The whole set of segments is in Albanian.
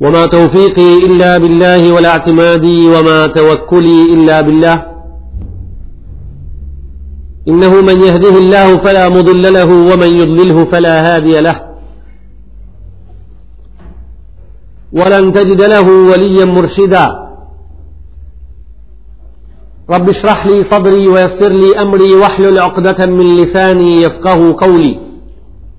وما توفيقي إلا بالله ولا اعتمادي وما توكلي إلا بالله إنه من يهده الله فلا مضل له ومن يضلله فلا هادي له ولن تجد له وليا مرشدا رب اشرح لي صدري ويسر لي أمري واحلل عقدة من لساني يفقه قولي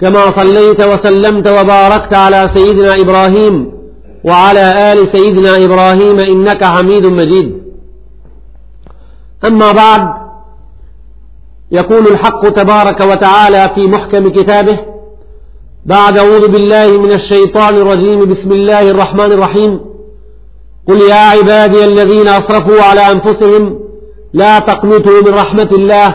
كما صليت وسلمت وباركت على سيدنا إبراهيم وعلى آل سيدنا إبراهيم إنك حميد مجيد أما بعد يقول الحق تبارك وتعالى في محكم كتابه بعد أعوذ بالله من الشيطان الرجيم بسم الله الرحمن الرحيم قل يا عبادي الذين أسرفوا على أنفسهم لا تقنطوا من رحمة الله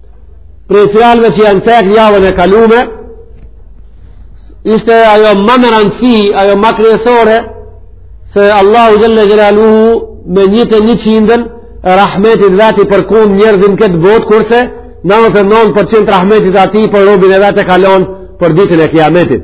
Prej fjalëve që janë cek javën e kalume, ishte ajo ma me rëndësi, ajo ma kryesore, se Allahu Xhelle Xhelaluhu me një të njëqindën, rahmetit vet i përkund njerëzit n'këtë botë, kurse 99% rahmetit atij për robin e vet e ka lon për ditën e kiametit.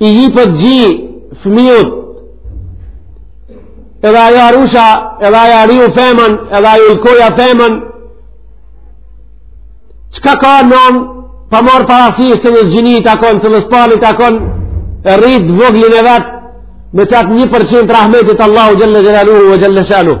i jipet gji fëmijut edhe ajo arusha edhe ai ariu femën edhe ajo ulkoja femën çka ka non pa marrë parasysh se në ç'gjini i takon se në spani i takon e rrit voglin e vet me qat një përqind të rahmetit Allahu xhelle xhelaluhu ve xhelle shanuhu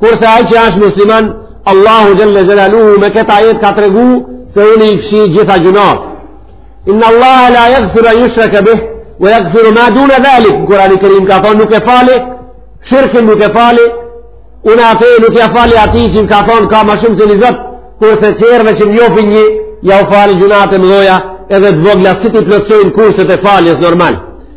Kurse ai që është musliman, Allahu xhelle xhelaluhu me këtë ajet ka tregu se unë i fshi gjitha gjunat. Inna Allaha la yaghfiru an yushraka bih wa yaghfiru ma duna dhalik. N'Kurani Kerim ka thonë nuk e fali, shirkin nuk e fali, unë atë nuk ja fali atij që ka thonë ka ma shumë se një zot, kurse tjerve që njofin një ja u fali gjunat e mëdha, edhe të vogla si t'i plotësojnë kushtet e faljes normal.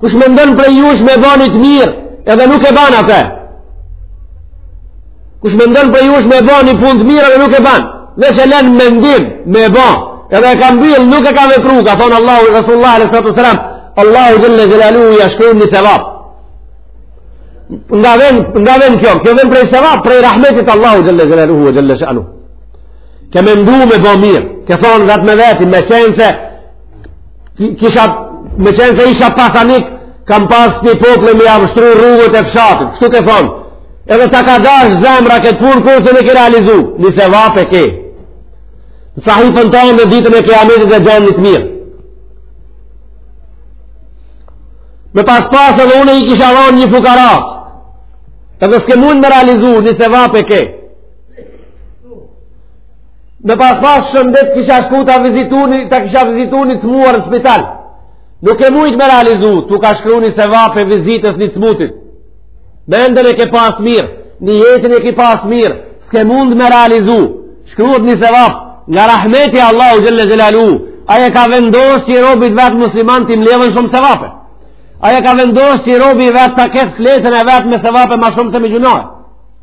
Kush mendon prej jush me ba ni t'mirë, edhe nuk e ban atë. Kush mendon prej jush me ba ni punë të mirë, edhe nuk e ban. Veç e len mendim me ba, edhe e ka mbyll, nuk e ka vepru, ka thonë Allahu i Rasulullah alejhi salatu selam, Allahu xhelle xhelaluhu ia shkrun një sevap. Nga ven, nga ven kjo, kjo ven prej sevap, prej rahmetit Allahu xhelle xhelaluhu ve xhelle shanuhu. Ke mendu me ba mirë, ke thonë vetë me vetin, me qenë se, Kisha, me qenë se isha pasanik, kam pas një pople me jau shtru rrugët e fshatit. Kështu ke thonë, edhe ta ka dash zemra këtë punë, kur sun e ke realizu, një sevap e ke. Në sahifën tonde ditën e kiametit do e gjen një të mirë. Me pas pas edhe une i kisha dhonë një fukaras, edhe s'ke mujt me realizu, një sevap e ke. Me pas pas shëndet kisha shku ta vizitu ni, ta kisha vizitu ni t'smuar në spital. Nuk ke mujt me realizu, t'u ka shkru një sevap i vizitës një të smutit. Mendjen e ke pas mirë, nijetin e ke pas mirë, s'ke mujt me realizu. Shkruhet një sevap, nga rahmeti Allahu xhelle xhelaluhu, ai e ka vendos që robit vet musliman t'i mledhen shumë sevape. Ai e ka vendos që robi i vet ta ketë fletën e vet me sevape ma shumë se me gjunahe.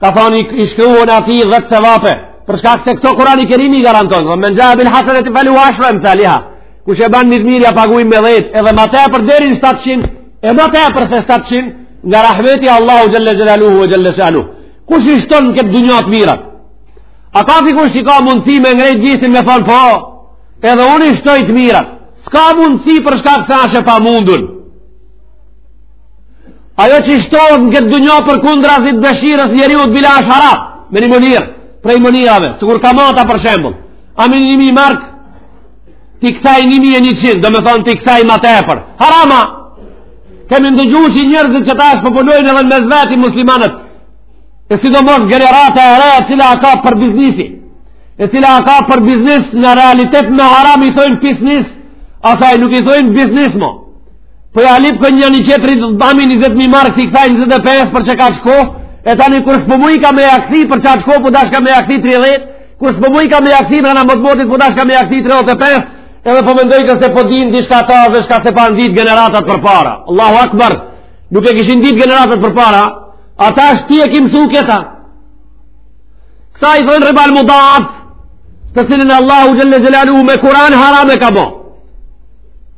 ka thonë i shkruhen atij dhetë sevape për shkak se këto Kurani Kerimi i garanton dhe men xhae bil haseneti felehu ashru emthaliha kush e ban ni t'mirë ja paguim me dhejt edhe ma tepër deri n'700 e ma tepër se 700 nga rahmeti Allahu xhelle xhelaluhu ve xhelle shanuhu kush i shton në këtë dunja t'mirat a ka fi kush ka mundësi me ngrejt gishtin me thonë po edhe unë i shtoj të mirat s'ka mundësi për shkak se asht e pamundun Ajo që shtohet në këtë dunjo përkundrazit dëshirës njeriut bile është haram, me një mënyrë, prej mënyrave, sikur kamata për shembull, ami një mijë marka, t'i kthej një mijë e njëqind, domethonë t'i kthej ma tepër, haram a, kemi ndëgju që njerëzit qetash po punojnë edhe në mes veti muslimanët, e sidomos gjenerata e re, e, cila a kap për biznisi, e cila a kap për biznis në realitet me haram i thojnë pisnis, asaj nuk i thojnë biznis mo, Po ja lypkan njëni-tjetrit, ami 20.000 marka t'i kthej 25 për qekaq kohë, e tani kur s'po mujka me ia kthy për qekaq kohë, po dashka me ia kthy 30, kur s'po mujka me ia kthy për në mot motit, po dashka me ia kthy 35, edhe po mendojke se po din diçka ata dhe shka s'e kanë ditë gjeneratat përpara. Allahu Akbar, nuk e kishin ditë gjeneratat përpara, a tashti e kim msu këta. Kësaj i thonë ribal mudaf, të cilin Allahu xhelle xhelalu me Kuran haram e ka bo.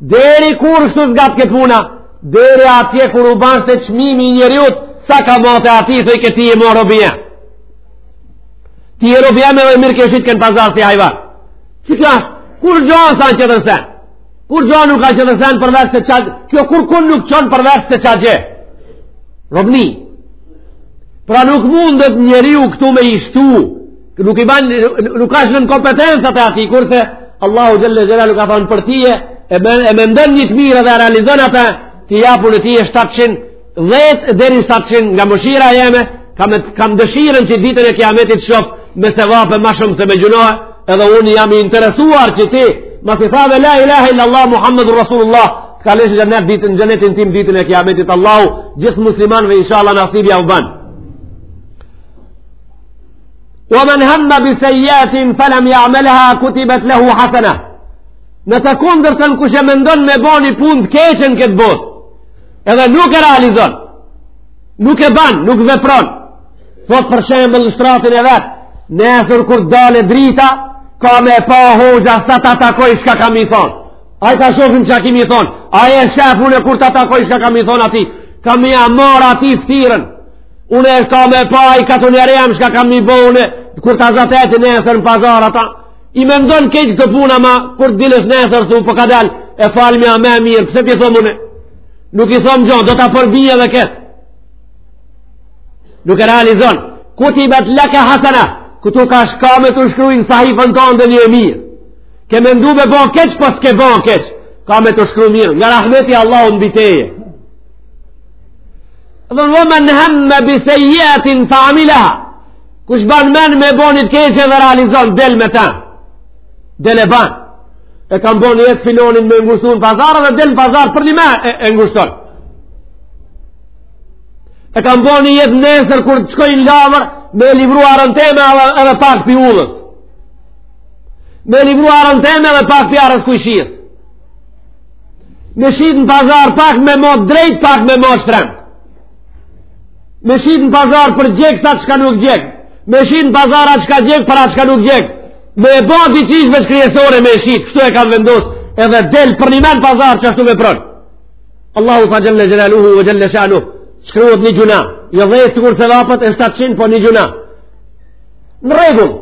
Deri kur shtu zgatke puna, deri atje kur u banshte çmimi i njeriut, sa kamata e atij, thojke ti je ma rob i jem. Ti je rob i jem edhe e mirrke, shitke në pazar si hajvan. Që kjo është, kurrgjo s'a tjetër sen? Kurrgjo nuk a tjetër sen përveç te ça gjë? Kjo kurrkun nuk çon përveç te ça gjë? Robni. Pra nuk mundet njeriu këtu me i shtu, nuk i ban nuk ka qenë n'kompetencat e atij kurse Allahu xhelle xhelalu ka thënë për ty e bën e mendon një të mirë dhe realizon atë t'i jap une ty 700, 10 deri 700 nga mëshira jeme kam kam dëshirën që ditën e kiametit t'shof me sevape më shumë se me gjynahe edhe unë jam i interesuar që ti masi thave la ilaha illa Allah Muhammedur Rasulullah të kalosh në xhennet ditën xhennetin tim ditën e kiametit Allahu gjithë muslimanve inshallah nasib jau ban Wa man hamma bi sayyatin falam ya'malha kutibat lahu hasana. Në të kundërtën kush e mendon me ba ni punë të keqe n'këtë botë, edhe nuk e realizon. Nuk e ban, nuk vepron. Thot për shembull n'shtratin e vet, nesër kur dal drita, ka me pa hoxha sa ta takoj shka kam me i thonë. Ai ta shofim ça kimi thonë, ai e shef, une kur ta takoj shka kam me i thonë atij, kam me ia marrë atij ftyrën, Une, ka me pa ai katunari jem shka kam me i bo une, kur ta zateti nesër në pazar ata, i mendon krejt këto punë, ama, kur të dalësh nesër, thu, po kadalë, e falmja ma mirë, pse po i thom une? Nuk i thom gjo, do ta përbij edhe këtë. Nuk e realizon, kutibet leke hasana, këtu ka shka me t'u shkru n'sahifen tënde një e mirë. Ke mendu me bo keq, po s'ke bo keq, ka me t'u shkru një e mirë, nga rahmeti Allahut mbi teje. Dhe ve men hemme bisejjietin fe amileha, kush ban men me bo një të keqe dhe realizon, del me ta, del e ban, e kam bo nijet filanin me ngushtu në pazar, dhe del në pazar përnjëmen e ngushton. E kam bo nijet nesër kur të shkoj në lavër, me livru arën teme edhe pak pi ullës. Me livru arën teme edhe pak pi arës kujshisë. Me shit në pazar pak me mat drejt, pak me mat shtremt. Me shit në pazar për gjek sa të shka nuk gjek. Me shit në pazar atë shka gjek për atë shka nuk gjek. Me e ba diqysh veç kryesore me e shit, kështu e kam vendos, edhe del përnjëmen në pazar qashtu vepron. Allahu tha xhel-le xhelaluhu ve xhel-le shanuhu, shkruhet një gjunah, një jo dhjetë sikur sevapet e 700 po një gjunah. Në rregull,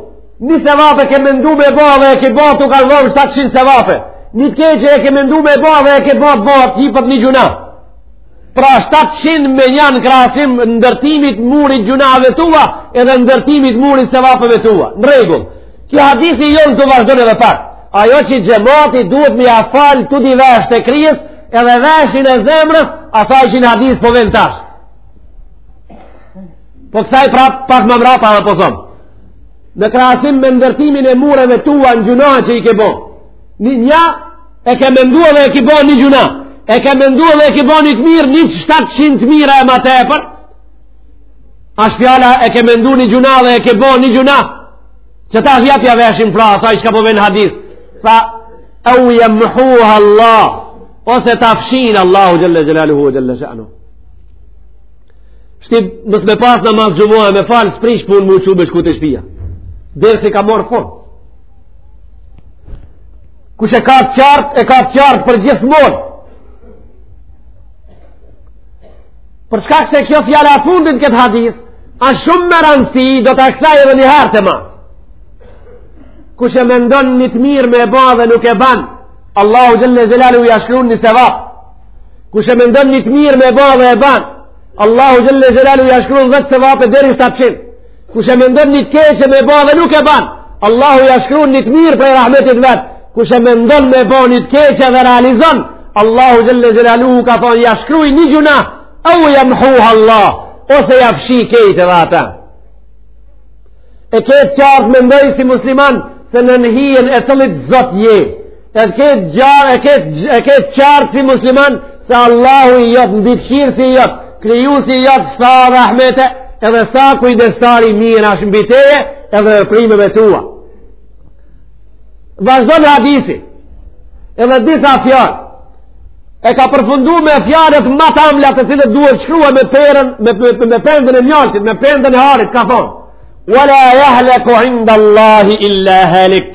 një sevap e ke mendu me ba dhe e ke ba të kanë deri 700 sevape. Një të keqe e ke mendu me ba dhe e ke ba të ba të një për një gjunah. Pra 700 me një në krahasim ndërtimit murit gjunave tua edhe ndërtimit murit sevapeve tua. Në rregull, ky hadisi jonë të vazhdojmë edhe pak. Ajo që xhemati duhet me ia fal të dy veshët e kryes edhe veshin e zemrës asaj që në hadis po vjen tash. Po kthej prap pak më mrapa dhe po thom. Në krahasim me ndërtimin e mureve tua në gjunahe që i ke bo. Një, një e ke mendu dhe e ke bo një gjunah. E ke mendu dhe e ke bo një të mirë, një 700 të mira e ma tepër. Asht fjala e ke mendu një gjunah dhe e ke bo një gjunah. Qitash jepja veshin pra, asaj shka po vjen në hadis. Tha, eu jemhuha Allah, ose ta fshin Allahu xhel-le xhelaluhu ve xhel-le shanuhu. Shti mos me pas namaz xhumaje me fal, s'prish punë me u çu me shku te shpia. Dersi ka marrë fund. Kush e ka të qartë, e ka të qartë përgjithmonë. Për shkak se kjo fjala e fundit në këtë hadis, asht shumë me rëndësi do ta kthej edhe një herë temës. Kush e mendon një të mirë me e ba dhe nuk e ban, Allahu xhel-le xhelaluhu ia shkru një sevap. Kush e mendon një të mirë me ba dhe e ban, Allahu xhel-le xhelaluhu ia shkru dhjetë sevape deri 700. Kush e mendon një të keqe me ba dhe nuk e ban, Allahu ia shkru një të mirë prej rahmetit vet. Kush e mendon me ba një të keqe dhe realizon, Allahu xhel-le xhelaluhu ka thonë ia shkru një gjunah, eu jemhuha Allah, ose ia fshi krejt edhe ata. E ke të qartë mendoj si musliman, se nën hijen e cilit Zot je ti. E ke të qartë, e ke të, e ke të qartë si musliman, se Allahu i jot, mëshirusi i jot, krijusi i jot, sa rahmete, edhe sa kujdestar i mirë ashtë mbi teje, edhe veprimeve tua. Vazhdon hadisi, edhe disa fjalë, e ka përfundu me fjalët ma t'amla të cilat duhet shkrua me perën, me, me, me pendën e mjaltit, me pendën e arit, ka thonë, Wa la jahleku inda Allahi illa halik.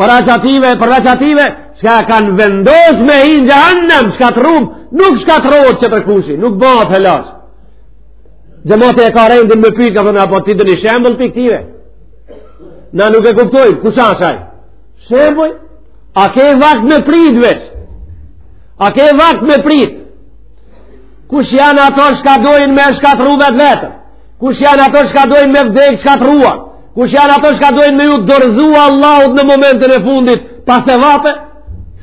Përveç ative, përveç ative, çka kanë vendos me hi në xhehenem, shkatërrumë, nuk shkatërrohet tjetërkushi, nuk bëhet helaq. Xhemati e ka rendin me pytë, ka thënë, apo ti dhe një shembull për këtive. Na nuk e kuptojmë, kush asht aj? Shembull? A ke vakt me prit veç? A ke vakt me prit? Kush janë ato çka dojnë me shkatërrumë veten? Kush janë ato çka dojnë me vdekë shkatërruar? Kush janë ato çka dojnë me ju dorëzu Allahut në momentin e fundit pa sevape?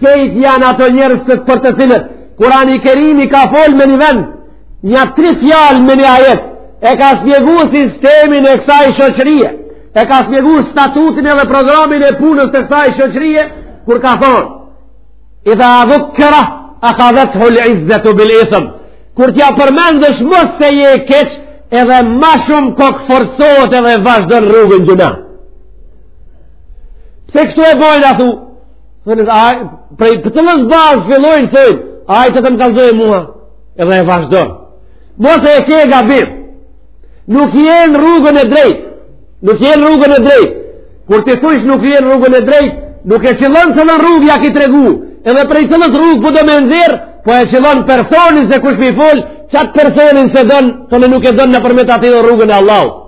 Kejt janë ato njerëz për të cilët Kurani Kerimi ka fol me një vend, nja tri fjalë me një ajet, e ka spjegu sistemin e kësaj shoqërije, e ka spjegu statutin edhe programin e punës të kësaj shoqërije, kur ka thonë, idha dhukkira ehadhethul izzetu bil ism kur t'ja përmendësh mos se je keq edhe ma shumë kokëforcohet edhe vazhdon rrugën n'gjunah pse kështu e bojnë a thu prej cilës bazë fillojnë thojnë ai te të më kallzojë mua edhe e vazhdon mos se e ke gabim nuk je në rrugën e drejtë Nuk je në rrugën e drejtë. Kur t'i thujsh nuk je në rrugën e drejtë, nuk e qëllon cilën rrugë ja ki tregu. Edhe prej cilës rrugë po do me nxjerrë, po e qëllon personin se kush mi folë, qat personin s'e don, të në nuk e don nëpërmjet atij dhe rrugën e Allahut.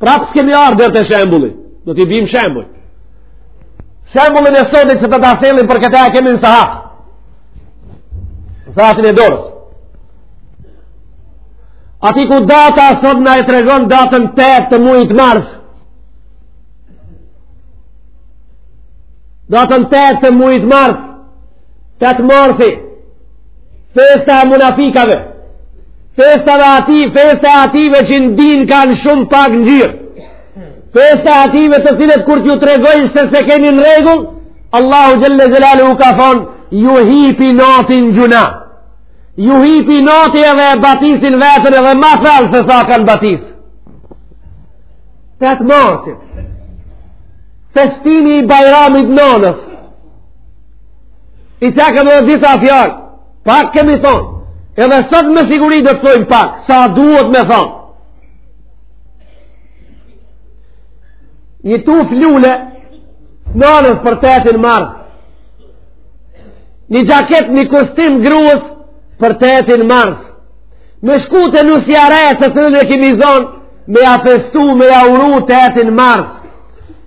Prapë s'kemi ardhë deri te shembulli. Do t'i bim shembull. Shembullin e sotit që të të aselin për këta e kemi në sahat. Në sahatin e dorës. Aty ku data sot na e tregon datën 8 të mujit mars. Datën 8 të mujit mars. 8 marsi. Festa e munafikave. Festa e atij, festa e ative që në din kanë shumë pak ngjyrë. Festa e ative të cilët kur t'ju tregojnë se s'e keni në rregull, Allahu Xhelle Xhelaluhu ka thonë, ju hip inati n'gjunah. Ju hipi inati edhe e batisin veten edhe ma thellë se sa kanë batis. Tetë marsit, festimi i bajramit nonës. I kemi dhe disa fjallë. Pak kemi thonë. Edhe sot me siguri do të thojmë pak. Sa duhet me thonë. Një tufë lule nonës për tetin mars. Një xhaket një kostum grues për tetin mars. Me shku te nusja re të cilën e kimi zonë me ja festu, me ja uru tetin mars.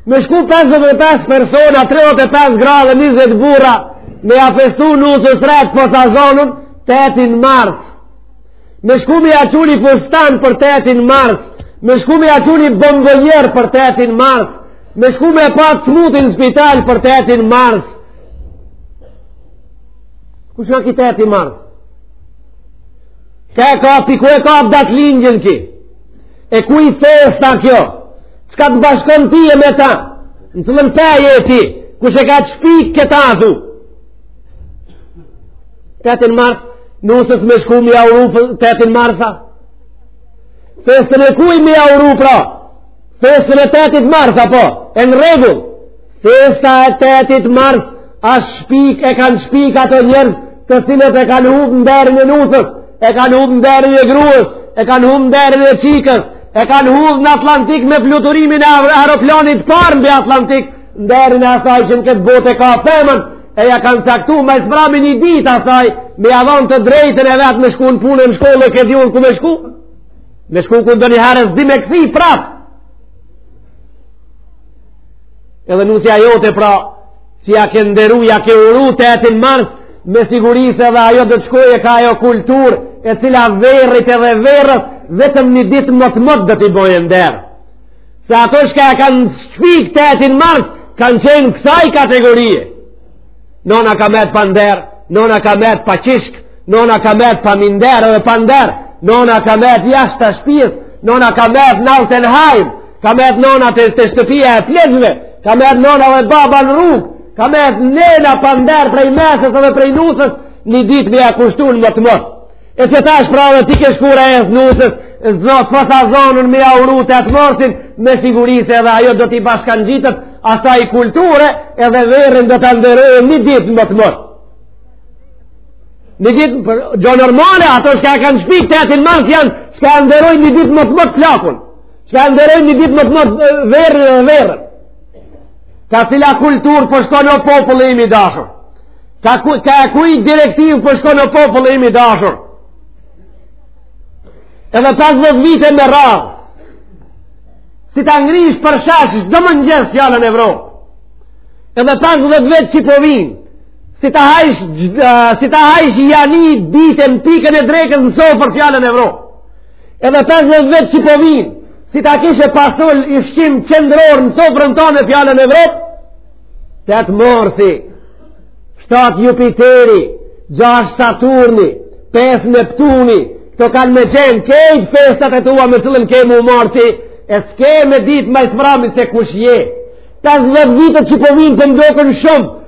Me shku 55 persona, 35 gra dhe 20 burra me ja festu nuses re të posazonun tetin mars. Me shku me ja çu ni fustan për tetin mars. Me shku me ja çu ni bombonierë për tetin mars. Me shku me pa të smutin n'spital për tetin mars. Kush na ki teti mars? Ka e ka, pi ku e ka datëlindjen ki? E kuj festa kjo? Çka të bashkon tye me ta? Në cilën fe je ti? Kush e ka shpik këta azu? Tetin mars, nuses me shku me ia uru tetin mars a? Festën e kuj me ia uru pra? Festën e tetit mars a po? E në rregull? Festa e tetit mars, ashtë shpik, e kanë shpik ato njerëz të cilët e kanë hudh nderin e nuses, e kanë hudh nderin e grues, e kanë hudh nderin e çikës, e kanë hudh në Atlantik me fluturimin e aeroplanit parë mbi Atlantik, nderin e asaj që në këtë botë e ka femën, e ja kanë caktu ma s'mbrami një ditë asaj, me ja von të drejtën e vet me shku në punë në shkollë e këtë jonë ku me shku, me shku ku ndonjëherë s'di me kthy prapë, Edhe nusja jote pra, që ja ke nderu, ja ke uru tetin mars, me siguri se edhe ajo do të shkoje ka ajo kulturë, e cila vjerrit edhe vjerrës, vetëm një ditë n'motmot do t'i bojë nder. Se ato çka e kanë shpik tetin mars, kanë qenë kësaj kategorie. Nona ka metë pa nderë, nona ka metë pa qishkë, nona ka metë pa minder edhe pa nderë, nona ka metë jashta shpijës, nona ka metë në Altenheim, ka metë nona te, te shtëpia e pleqve, ka metë nona dhe baba në rrugë, ka metë nena pa nderë prej mesës dhe prej nuses, një ditë me ia kushtu në motmot. E qe tash pra edhe ti ke shku resë, nuses të posazonun me ia uru tetë marsin, me siguri se edhe ajo do t'i bashkangjitet asaj kulture edhe vjerrin do ta nderojë një ditë n'motmot. Një ditë, për, gjo normale, ato çka e kanë shpik tetin mars janë, çka e nderojnë një ditë n'motmot plakun, çka e nderojnë një ditë n'motmot vjerrin edhe vjerrën. Ka cila kulturë po shkon o populli im i dashur? Ka ku ka kuj direktivë po shkon o populli im i dashur? Edhe 50 vite me radhë. Si ta ngrish përshesh çdo mëngjes fjalën Evropë. Edhe 50 vjet që po vin. Si ta hajsh si ta hajsh janë ditë n'pikën e drekës në sofër fjalën Evropë. Edhe 50 vjet që po vijnë, si ta kishe pasul ushqim qendror në sofrën tane fjalën Evropë, 8 marsi, 7 Jupiteri, 6 Saturni, 5 Neptuni, këto kanë me qenë krejt festat e tua me t'cillën ke me u marrë ti, e s'ke me ditë ma s'mrami se kush je. 50 vitet që po vijnë po m'doken shumë,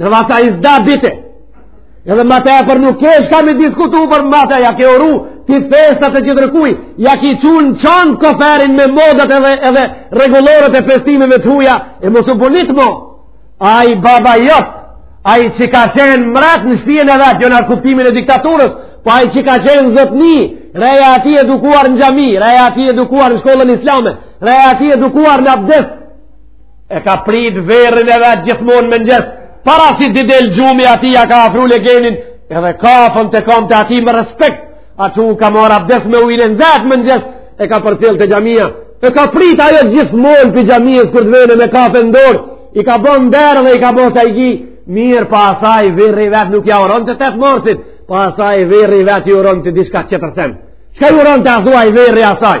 Në vasa i zda bite. Edhe ma tepër nuk ke çka me diskutu për ma te ja ke uru ti festat e tjetërkuj. Ja ki çu n'çantë koferin me modat edhe, edhe rregulloret e festimeve të huja. E mos u bunit mo. Ai baba jot. Ai që ka qenë mret në shpinë e vet. Jo në kuptimin e diktaturës. Po ai që ka qenë zotni. Reja atij e edukuar në xhami. Reja atij e edukuar në shkollën islame. Reja atij e edukuar në abdes. E ka prit vjerrin e vet gjithmonë n'mëngjes, para se t'i del gjumi atij ja ka afru legenin, edhe kafen te kamt e atij me respekt, a çu ka marrë abdes me ujin e nxetë n'mëngjes, e ka përcjellë te xhamia, e ka prit ajo gjithmonë pi xhamis kur të vjen e me kafen n'dorë, i ka ba nder dhe i ka ba sajgi, mirëpo asaj vjerri i vet nuk ja uronte 8 marsit, po asaj vjerri i vet i uronte diçka qetër sen. Çka i uronte athua vjerri i asaj?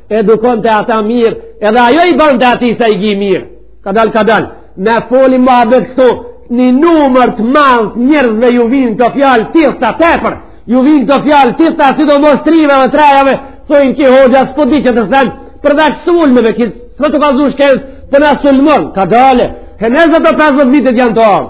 Edukonte ata mirë, edhe ajo i bante atij sajgi mirë. Kadal, kadal, me fol muhabet këtu, një numër të madh t'njerëzve ju vijnë kto fjalë t'idhta tepër, ju vijnë kto fjalë t'idhta sidomos t'rive dhe t'rejave, thojnë ky hoxha s'po di qetër sen, përveç sulmeve, s'është tu kallzu shkencë, po na sulmon, kadale, he nëse ato 50 vitet janë tu ardhë.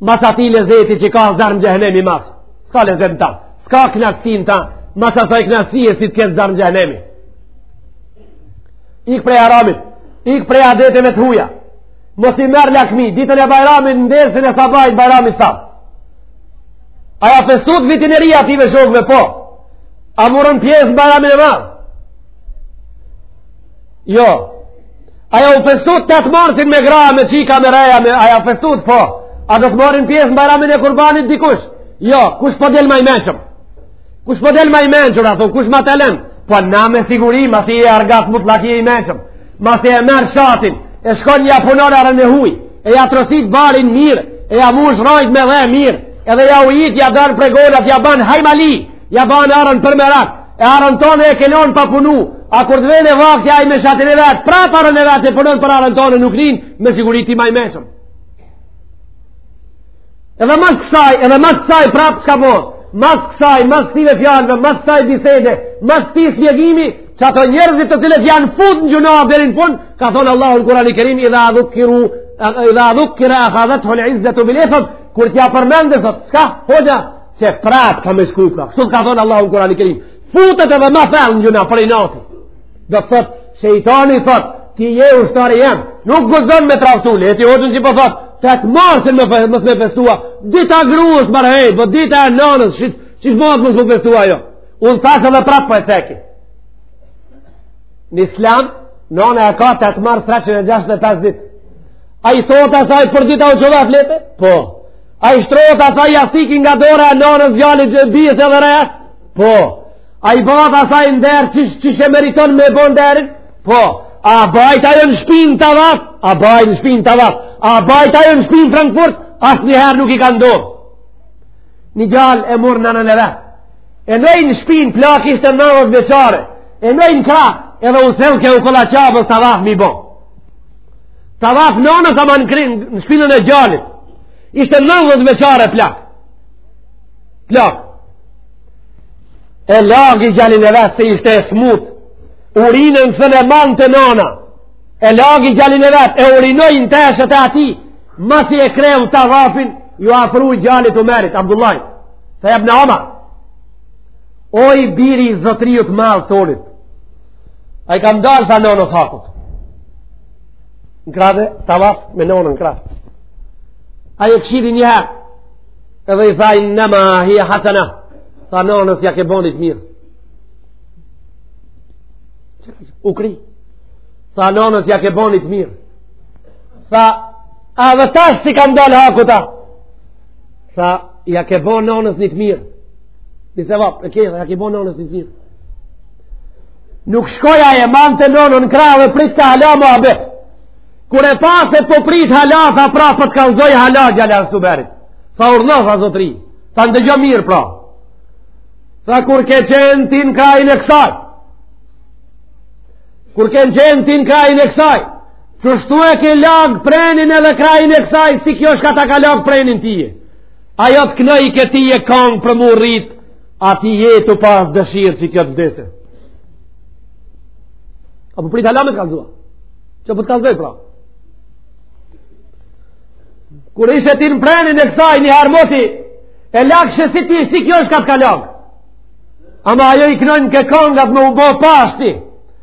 mas atij lezeti që ka zjarm xhehenemi ma s'ka lezet në ta s'ka knaqësi n'ta mas asaj knaqësie si të ketë zjarm xhehenemi ik prej haramit ik prej adeteve të huja mos i merr lakmi ditën e bajramit në dersin e sabahit bajramit sa a ja festut vitin e ri atyve shokve po a murrën pjesë n'bajramin e madh Jo. A ja u festut 8 marsin me gra, me çika, me reja, me... a ja u festut, po. A do të marrin pjesë në bajramin e kurbanit dikush? Jo, kush po del ma i menqëm? Kush po del ma i mençur, a thu, kush ma telen? Po na me siguri, masi je argat mutllak je i mençëm. Masi e merr shatin, e shkon ja punon arën e huj, e ja trosit barin mirë, e ja mush rrajt me dhe mirë, edhe ja ujit, ja dan pregonat, ja ban hajmali, Ja ban arën për merak, e arën tonë e ke lon pa punu, a kur të vjen vakti ai me shatin e vet, prap arën e vet e punon për arën tonë nuk rrin, me siguri ti maj meqëm. Edhe mas kësaj, edhe mas kësaj prap çka po, mas kësaj, mas këtyve fjalëve, mas kësaj bisede, mas këti shpjegimi, që ato njerëzit të cilët janë fut në gjunah deri n'fund, ka thonë Allahu në Kurani Kerim, idha dhukiru, idha dhukira akhadhethul izzetu bil ithëm, kur t'ja përmendësh, çka, hoxha, Që prap ka me shku pra. Kështu ka thonë Allahu në Kurani Kerim. Futet edhe ma fellë në gjunah për inati. Do të thot, shejtani thot, ti je ushtari jem. Nuk guxon me tradhtu, le ti hoxhën që po thot, tetë marsin me, mos me festua. Dita e grues more hej, po dita e nanës, qysh bëhet mos me festua jo. Unë thashë edhe prap po e ceki. Në islam, nana e ka tetë mars 365 ditë. A i thot asaj për ditë a u çove, flete? Po. A i shtrohet asaj jastiki nga dora e nonës djalit dhe bijës edhe resë? Po. A i bëhet asaj nderi që, qysh e meriton me bo nderin? Po. A bahet ajo në shpi të vet? A bahet në shpi të vet? A bahet ajo në shpi n'Frankfurt? Asnjëherë nuk i ka ndodhë. Një djalë e mur nënën e vet. E nënën në shpinë, plakë ishte nëndhetë vjeçare. E nënën n'krah edhe u sillke okolla Qabes tavaf me bon. Tavaf nënës ama në krinë, në shpinën e djalit. Ishte nëndhetë vjeçare plakë. Plakë. E lagi djalin e vet se ishte e smut. Urinën s'mun e mante nëna. E lagi djalin e vet, e urinoi n'teshat e atij. Masi e kreu tavafin, ju afru djalit t'Umerit, Abdullahit. Tha ja ibn Omar. O i biri i zotriut t'madh tonit, a i kam dalë tha nënës hakut. Në krah tha, tavaf me nënë në krah tha. Ai e kshyri një herë, edhe i tha innema hije hasana, tha nënës ja ke bo ni t'mirë. U kry, tha nënës ja ke bo ni t'mirë. Tha, a dhe tash s'i kam dalë hakut a, Tha, ja ke bo nënës një të mirë. Një sevap, e ke, ja ke bo nënës një të mirë. Nuk shkoi ai, e mante nënën në krah dhe pritke hala muhabet. Kur e pa se po prit hala, tha pra po të kallzoj hala djalë asë të berit. Tha urdhno, tha zotri. Tha ndëgjo mirë pra. Tha kur ke qenë ti në krahin e kësaj. Kur ke qenë ti në krahin e kësaj. Kështu e ke lag prenin edhe krajin e kësaj, si kjo shka ta ka lag prenin tije. Ajo të knojke tije kong për mu rrit, a ti je tu pas dëshirë që kjo të vdese. A po prit hala me të kallzua? Qe po të kallzoj pra? Kur ishe ti në prenin e kësaj një her moti, e lagshe si ti, si kjo shka ta ka lag. Ama ajo i knojke kongat me u bo pashë ti.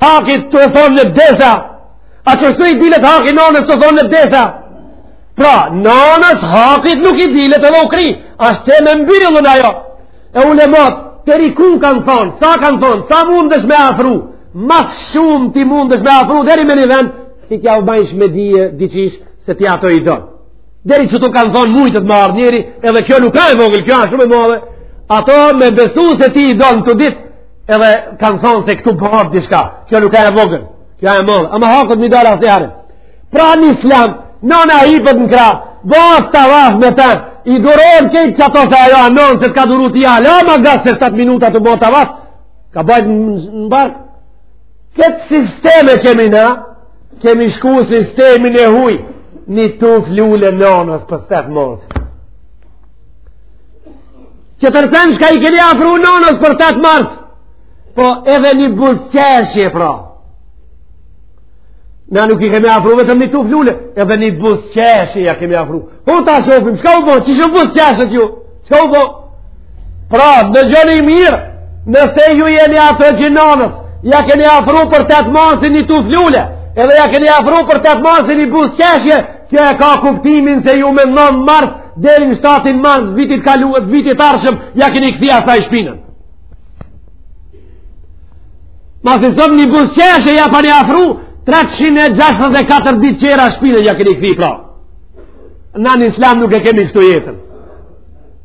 Hakit tu thonë në vdesa, a qashtu i dilet hakit nënës tu thonë në vdesa. Pra, nënës hakit nuk i dilet edhe u kri, ashtë temë e mbyllun ajo. E ulemat, deri ku kanë thonë, sa kanë thonë, sa mundesh me afru, ma s'shumti mundesh me afru, deri me një vend, si t'ja u bajsh me dije, diqish, se ti ato i don. Deri qetu kanë thonë mujtet me ardhë njeri, edhe kjo nuk a e vogël, kjo a shumë e madhe, ato me besu se ti i don të ditë, edhe kanë thonë se këtu përhot dishka, kjo nuk a e vogël, kjo a e madhe, ama hakit me i dalë asnjëherë. Pra në islam, nëna hipet në kra, bohet tavaf me të, i duron krejt qato se ajo a nënë, se të ka duru ty hala ma gatë se 7 minuta të bohet tavaf, ka bajtë në bark, Këtë sistem e kemi na, kemi shku sistemin e huj, një tuf lule nonës për 8 mars. Qetër sen shka i keni afru nonës për 8 mars, po edhe një buzëqeshje pra. Na nuk i kemi afru vetëm një tuf lule, edhe një buzëqeshje ja kemi afru. Po ta shofim, shka u bo, që shumë buzëqeshët ju? Shka u bo? Pra, ndëgjoni mirë, nëse ju jeni ato qi nonës ja keni afru për 8 mars një tuf lule, edhe ja keni afru për 8 mars një buzëqeshje, kjo e ka kuptimin se ju me 9 mars deri në shtatin mars, vitit kaluar, vitit ardhshëm, ja keni kthi asaj shpinën. Masi sot një buzëqeshje ja paskeni afru, 364 ditë qera shpinën, ja keni kthi pra. Na në islam nuk e kemi kështu jetën.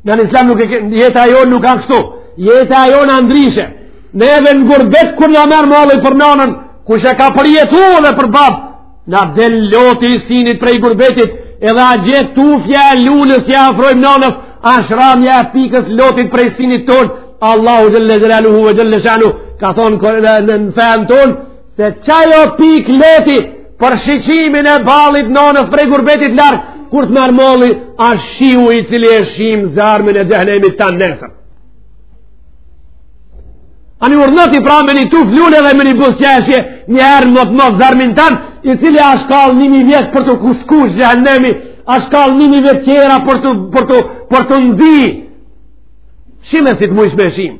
Na në islam nuk e kemi, jeta jonë nuk a kështu, jeta jonë a ndrishe, ne edhe në gurbet kur na merr malli për nënën, kush e ka përjetu dhe për babë, na del loti i sinit prej gurbetit, edhe a gjithë tufja e lulës ja afrojmë nënës, asht ramja e pikës lotit prej sinit tonë, Allahu xhel-le xhelaluhu ve xhel-le shanuhu, ka thonë në fenë tonë, Se qajo pikë loti për shiqimin e ballit nonës prej gurbetit larg, kur të marr malli, a shiu i cili e shim zarmin e xhehnemit të nesër. Ani urdhno ti pra me një tuf lule dhe me një buzëqeshje, një herë motmot zarmin tanë, i cili asht kall një mijë vjet për t'u kuq xhehnemi, asht kall një mijë vjet qera për të, për të, për t'u nxi. Shime si të mujsh me shim.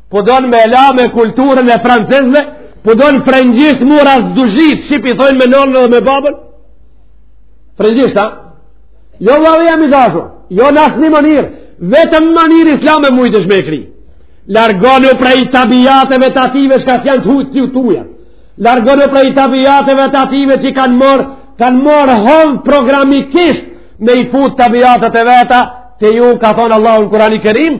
Po don me la me kulturën e francezve, po don frëngjisht mura zduzhit, shqip i thojnë me nanën dhe me babën? Frëngjisht, ha? Jo, vllai jem i dashur, jo në asnjë mënyrë, vetëm në mënyrë islame mujsh me kry. Largonu prej tabijateve të atyne çka si janë të hujtë të tuja. Largonu prej tabijateve të atyne që kanë marrë, kanë marrë hov programikisht me i fut tabijatet e veta, te ju ka thonë Allahu n'Kurani Kerim,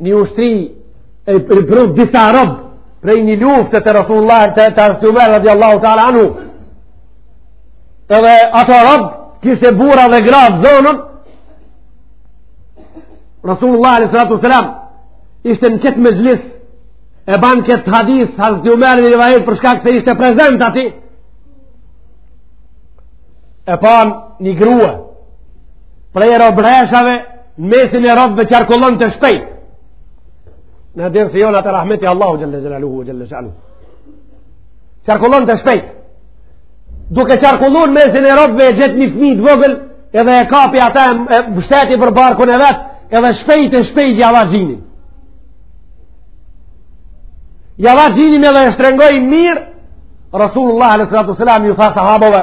një ushtri e pru disa rob prej një lufte te Rasulullahi te Hazreti Umeri radi Allahu ta'ala anhu edhe ato rob kishte burra dhe gra domethonë Rasulullah alaihi salatu wasalam ishte në këtë mexhlis e ban këtë hadis Hazreti Umeri rivajet për shkak se ishte prezent aty e panë një grua prej robëreshave Në mesin e robëve qarkullonte shpejt. Na dersi jonë a te rahmeti Allahu xhel-le xhelaluhu xhel-le shanuhu. Qarkullonte shpejt. Duke qarkullu n'mesin e robëve e gjeti një fmi të vogël edhe e kapi ata e mështeti për barkun e vet edhe shpejt e shpejt ja dha gjinin. Ja dha gjinin edhe e shtrengoi mirë Rasulullah a.s. ju tha sahabëve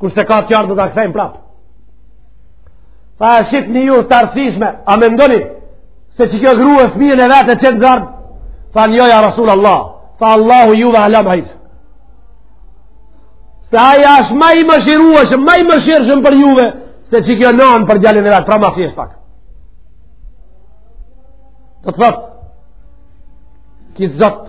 Kurse ka të qartë do ta kthejmë prapë. Tha e shihni ju të arsyeshme, a mendoni se qikjo grue fëmijën e vet e qet n'zjarm? Thanë jo ja Rasul Allah, tha Allahu juve alam hajtë. Se ai është ma i mëshirueshëm, ma i mëshirshëm për juve, se qikjo nanë për djalin e vet, pra ma thjesht pak. Do të thotë, ki Zot,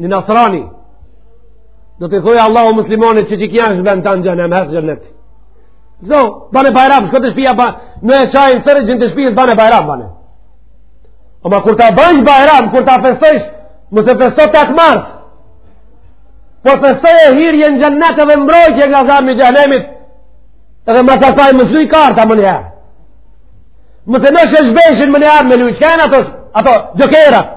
Një nasrani, do t'i thojë Allahu muslimanit që qikja është vendi tan në xhehnem, hajt n'xhenet ti. Gëzo, bane bajram, shko te shpia, në e qajnë sërë gjënë të shpijës, bane bajram, bane. Ama kur ta bëjsh bajram, kur ta festojsh, mos e festo tetë mars, po festoje hyrjen n'xhenet dhe mbrojtje nga zjarmi i xhehnemit, edhe masandaj mos luj karta menjëherë. Mos e nis sheshbeshin menjëherë me lujt, qato, ato xhokerat,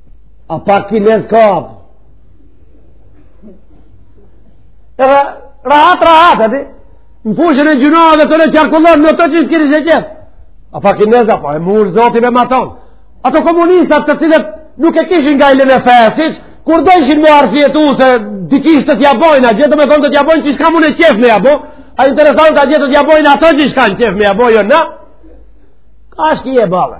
A pak ki lezet, a? Edhe rahat, rahat, aty? Në fushën e gjynave dhe të në qarkullon, në të që kiri se qef. A pak ki lezet, apo e mur zotin e maton. Ato komunistat të cilët nuk e kishin nga ilën e fesic, kur do ishin me arsyetu se diçka do t'ja bojnë, a gjithë me thonë do t'ja bojnë, çka kam une qef me ja bo, a interesant a gjithë do t'ja bojnë, ato çka kanë qef me ja bo, jo në? Ka shki e bale.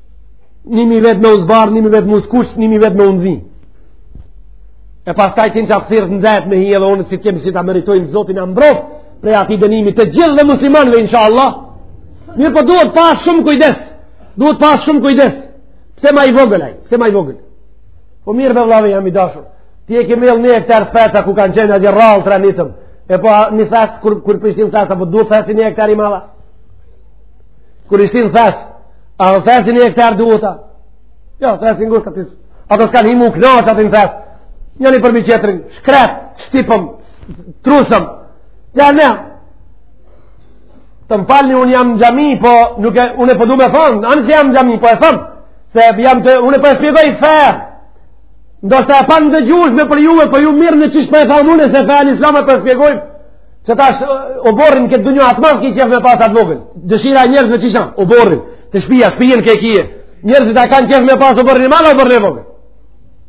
ni mijë vetë me u zba, ni mijë vetë me u shkulë, ni mijë vetë me u nxi. E pas taj ti në qofsirët në zet me hi edhe onë si kemë si ta meritojmë Zoti na mbroftë prej atij dënimi të gjithë neve muslimanve, insha Allah. Mirë po duhet pas shumë kujdes, duhet pas shumë kujdes. Pse ma i vogël ai, pse ma i vogël. Po mirë be vllau jem i dashur, ti e ke mjellë një hektar speca ku kanë qenë aq rrallë të renditun. E po një thasë, kur, kur i shtin thasë, apo duhet thasë një hektar i madh. Kur i shtin në thes, a në thesin një hektar duhet a? Jo, thesin gusta të Ato s'kan hi me u kënaq aty në thes. Një një përmi tjetrin, shkret, shtypun, trusun. Ja, ne, të më falni, unë jam në xhami, po nuk e, unë e po du me thonë, ani që jam në xhami, po e thom, se jam të, unë e po e shpjegoj fenë, Ndoshta e pandëgjushme për juve, për po ju mirë në qysh po e thom unë, se fenë islame po shpjegojmë, Që ta është oborrin këtë dynja atë madhë ki qef me pas atë vogël. Dëshira njerëzve qysh asht, oborrin, të shpia, shpinë ku ke. Njerëzve ta kanë qef me pas oborrin e madh, a oborrin e vogël.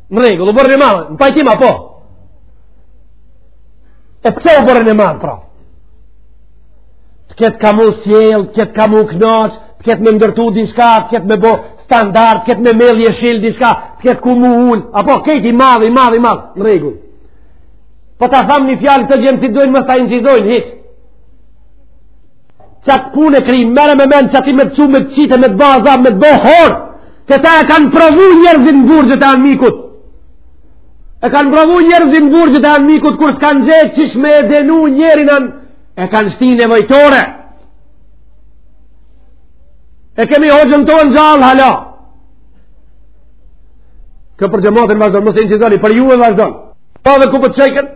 Në rregull, oborrin e madh, u pajtum a po. E pse oborrin e madh, pra? Të ketë ka mu sjellë, të ketë ka mu knaqë, të ketë me ndërtu diçka, të ketë me bo standart, të ketë me mjellë jeshil diçka, të ketë ku mu ulë, apo krejt i madh, i madh, i madh, në rregull. Po ta tham një fjalë këta djemtë si dojnë mos ta inçizojnë, hiq. Qatë punë e kri, merre me men qaty me të çu, me të qitë, me të ba azab, me të bo hor, këta e kanë provu njerëzit në burgjet e anmikut. E kanë provu njerëzit në burgjet e anmikut, kur s'kanë gjetë qysh me e denu njerin tonë, e kanë shti nevojtore. E kemi hoxhën tonë gjallë, hala. Qe për xhematin vazhdojmë, mos e inçizoni, për ju e vazhdojmë. Pa dhe ku për po të qekën?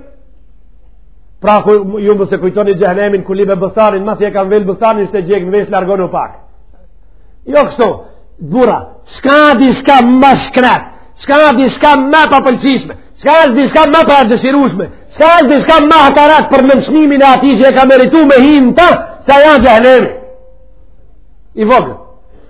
Pra ku ju mos e kujtoni xhehnemin, ku lype besimtarin, mos e kam velë besimtarin, shti diçka në vesh, largonu pak. Jo kështu, burra, s'ka diçka më shkret, s'ka diçka më papëlqyshme, s'ka diçka më padëshirushme, s'ka diçka më hakaret për nënçmimin e atij që e ka meritu me hinë ta, që aj xhehnemi. I vogël.